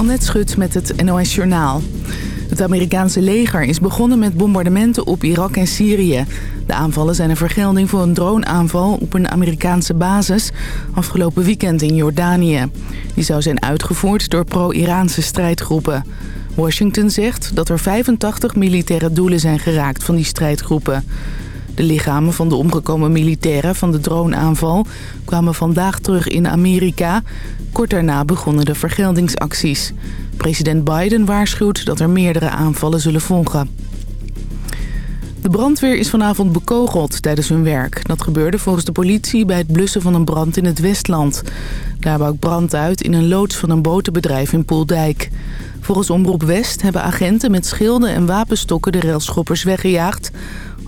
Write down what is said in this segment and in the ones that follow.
Annette Schut met het NOS Journaal. Het Amerikaanse leger is begonnen met bombardementen op Irak en Syrië. De aanvallen zijn een vergelding voor een droneaanval op een Amerikaanse basis... afgelopen weekend in Jordanië. Die zou zijn uitgevoerd door pro-Iraanse strijdgroepen. Washington zegt dat er 85 militaire doelen zijn geraakt van die strijdgroepen. De lichamen van de omgekomen militairen van de droneaanval kwamen vandaag terug in Amerika. Kort daarna begonnen de vergeldingsacties. President Biden waarschuwt dat er meerdere aanvallen zullen volgen. De brandweer is vanavond bekogeld tijdens hun werk. Dat gebeurde volgens de politie bij het blussen van een brand in het Westland. Daar bouwt brand uit in een loods van een botenbedrijf in Poeldijk. Volgens Omroep West hebben agenten met schilden en wapenstokken de railschoppers weggejaagd.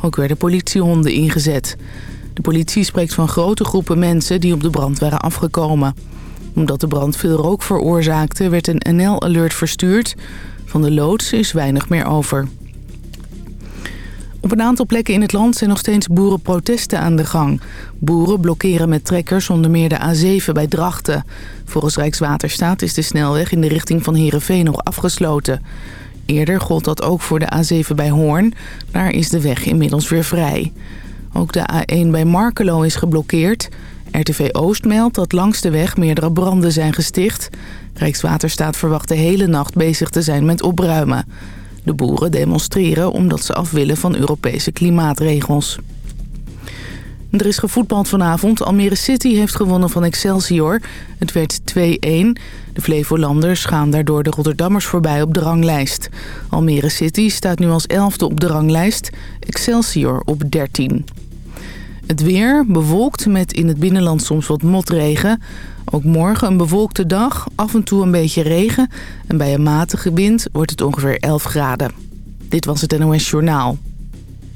Ook werden politiehonden ingezet. De politie spreekt van grote groepen mensen die op de brand waren afgekomen. Omdat de brand veel rook veroorzaakte werd een NL-alert verstuurd. Van de loods is weinig meer over. Op een aantal plekken in het land zijn nog steeds boerenprotesten aan de gang. Boeren blokkeren met trekkers onder meer de A7 bij Drachten. Volgens Rijkswaterstaat is de snelweg in de richting van Heerenveen nog afgesloten. Eerder gold dat ook voor de A7 bij Hoorn. Daar is de weg inmiddels weer vrij. Ook de A1 bij Markelo is geblokkeerd. RTV Oost meldt dat langs de weg meerdere branden zijn gesticht. Rijkswaterstaat verwacht de hele nacht bezig te zijn met opruimen. De boeren demonstreren omdat ze af willen van Europese klimaatregels. Er is gevoetbald vanavond. Almere City heeft gewonnen van Excelsior. Het werd 2-1. De Flevolanders gaan daardoor de Rotterdammers voorbij op de ranglijst. Almere City staat nu als elfde op de ranglijst. Excelsior op 13. Het weer bewolkt met in het binnenland soms wat motregen. Ook morgen een bewolkte dag, af en toe een beetje regen. En bij een matige wind wordt het ongeveer 11 graden. Dit was het NOS Journaal.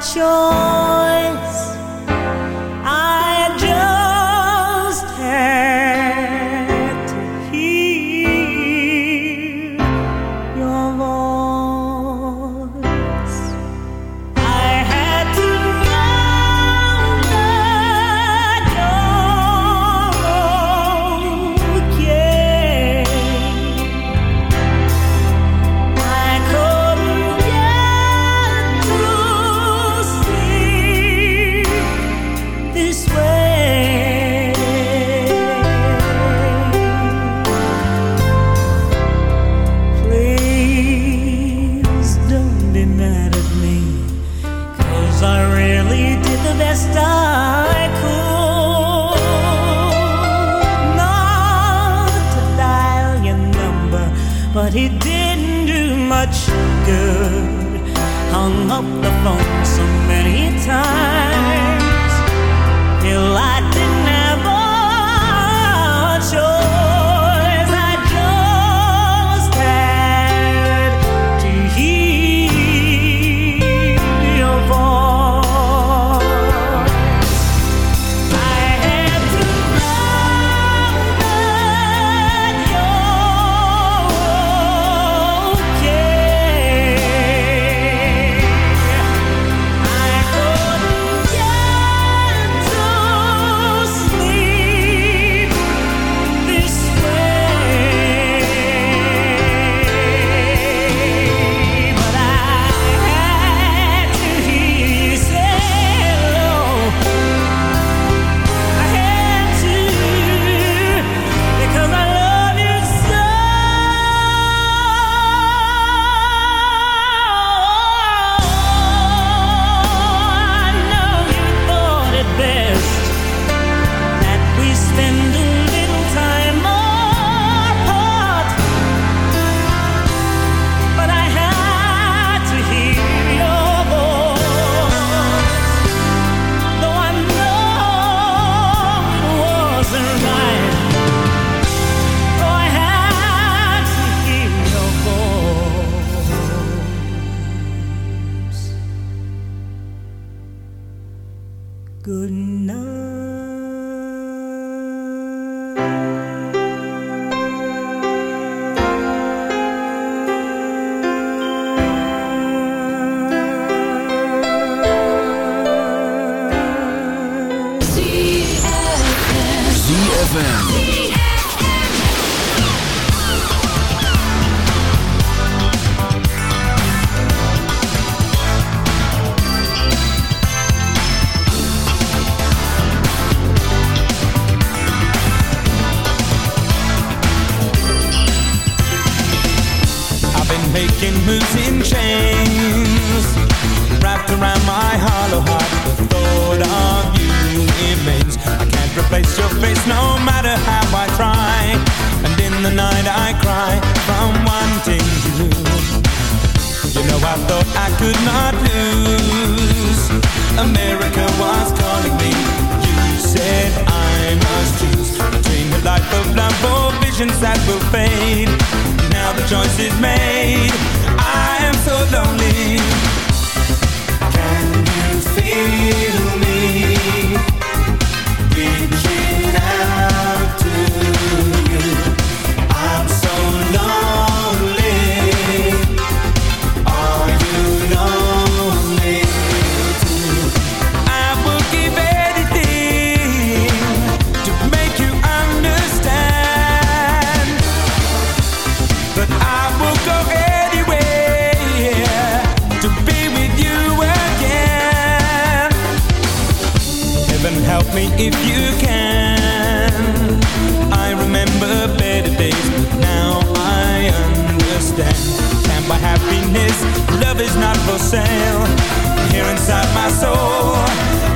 秋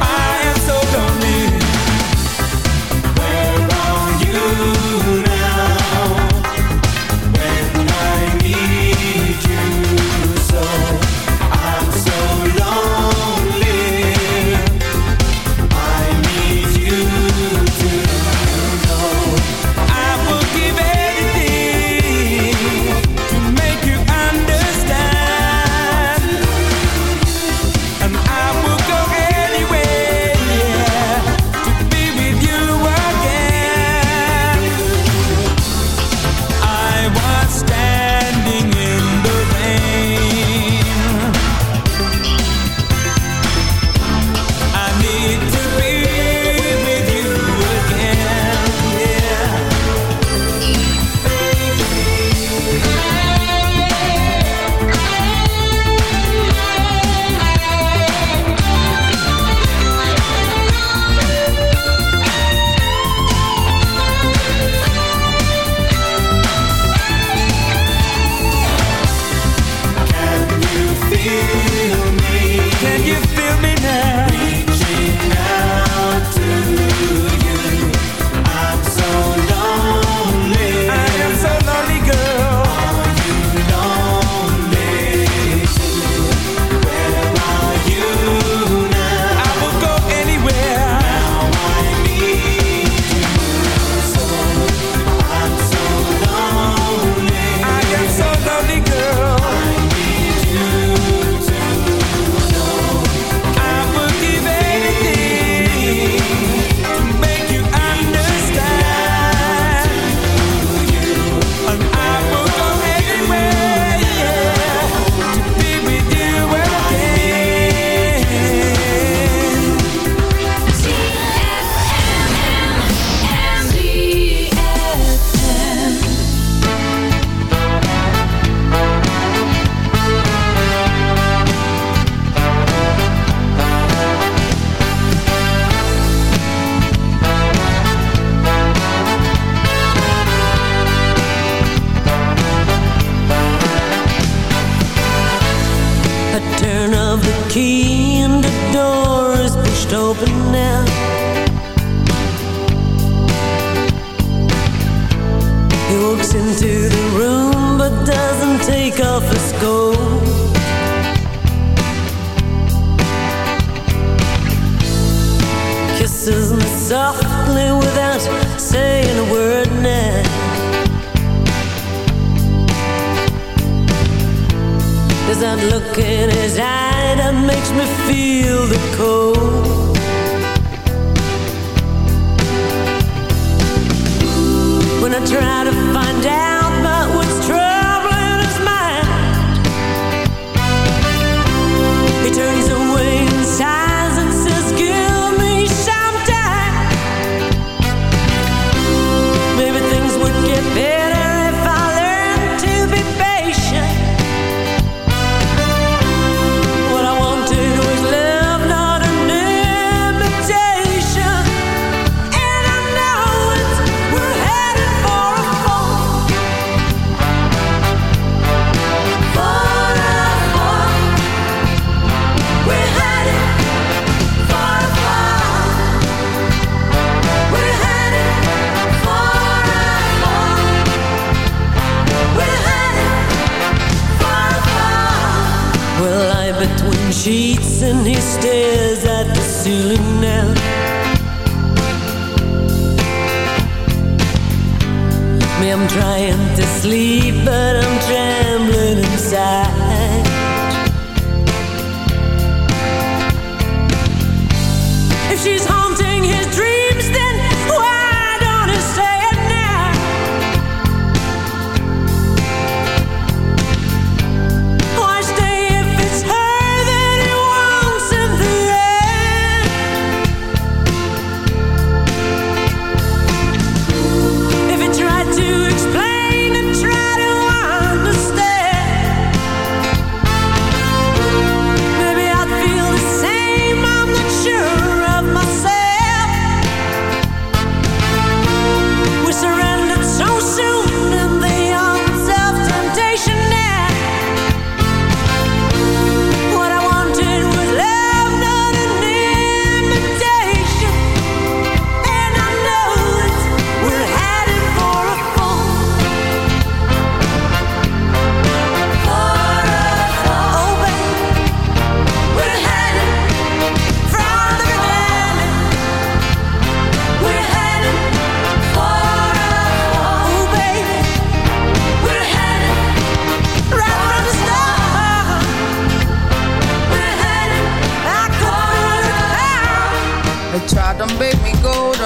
I am so lonely. Where are you now?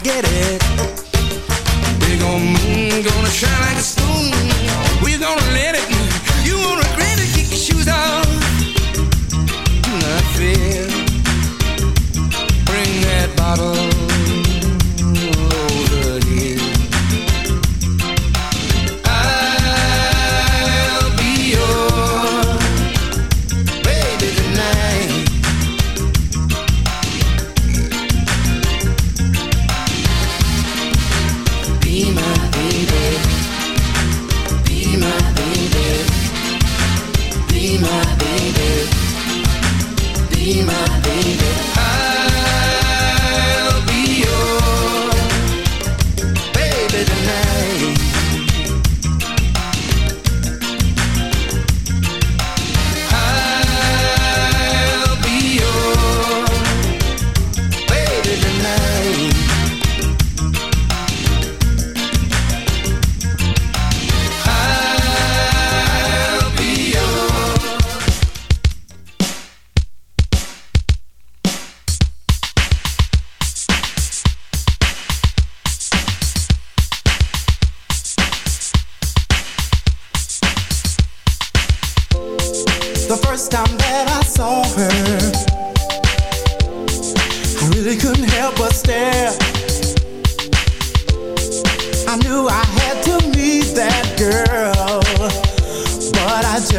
Forget it.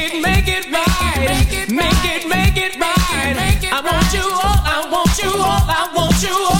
it, make it right. Make it, make it right. I want you all, I want you all, I want you all.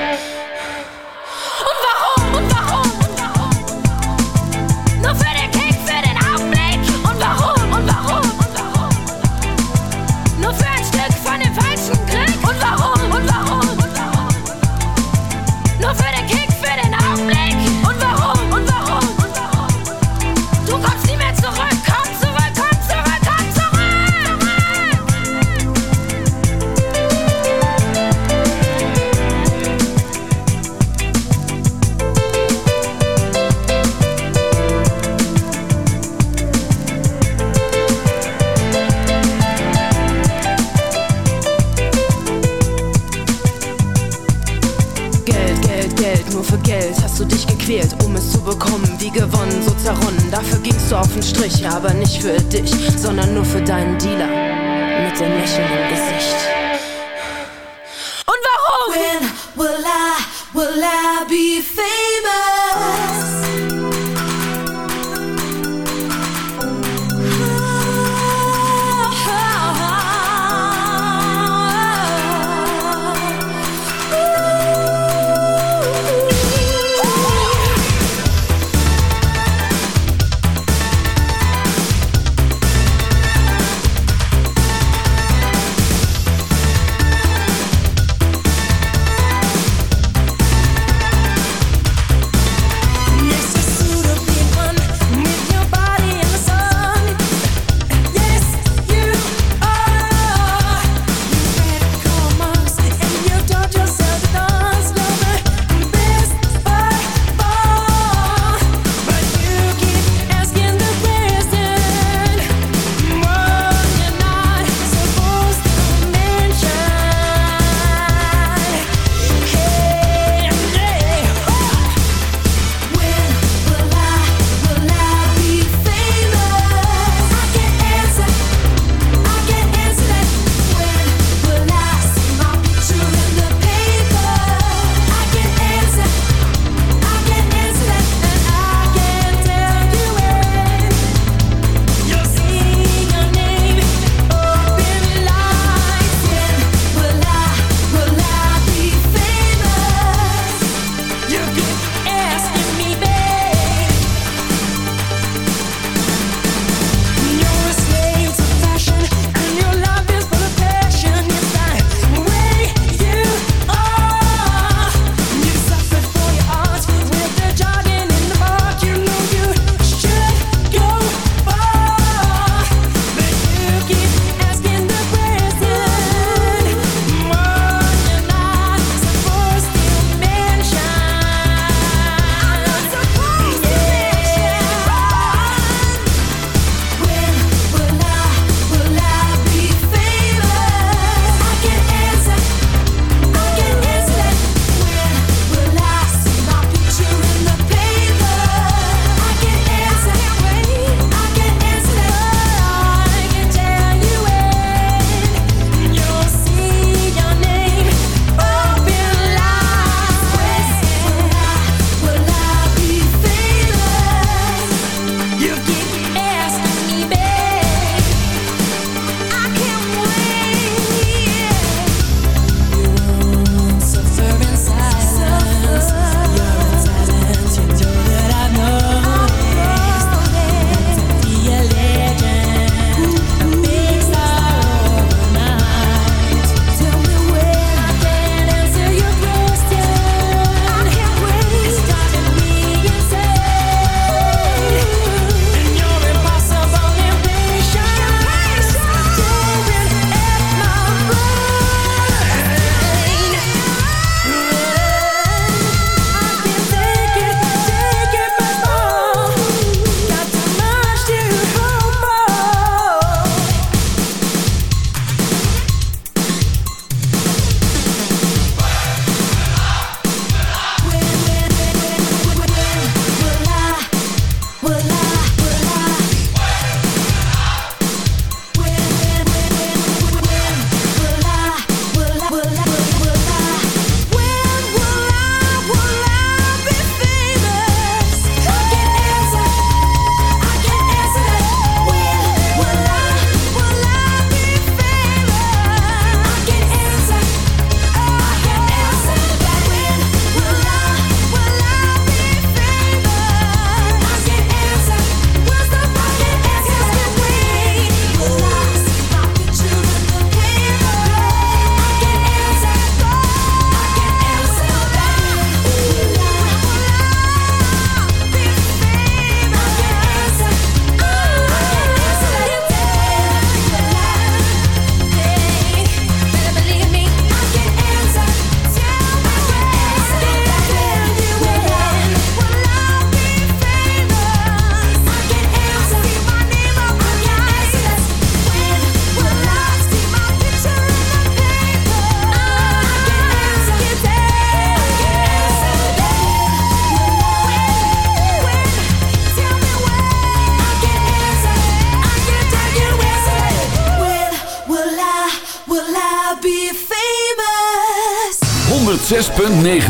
be famous. 106.9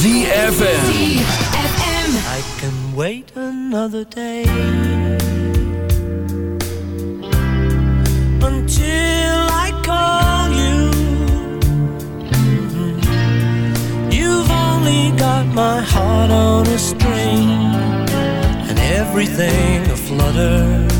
ZFM I can wait another day. Until I call you. Mm-hmm. You've only got my heart on a string. And everything a flutter.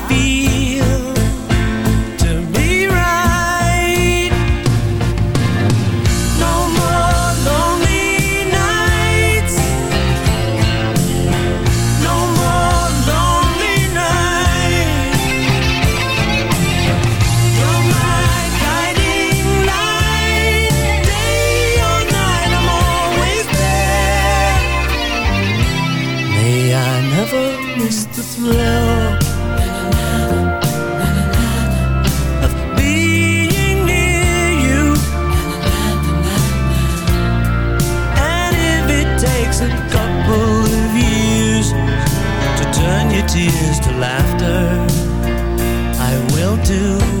laughter. I will do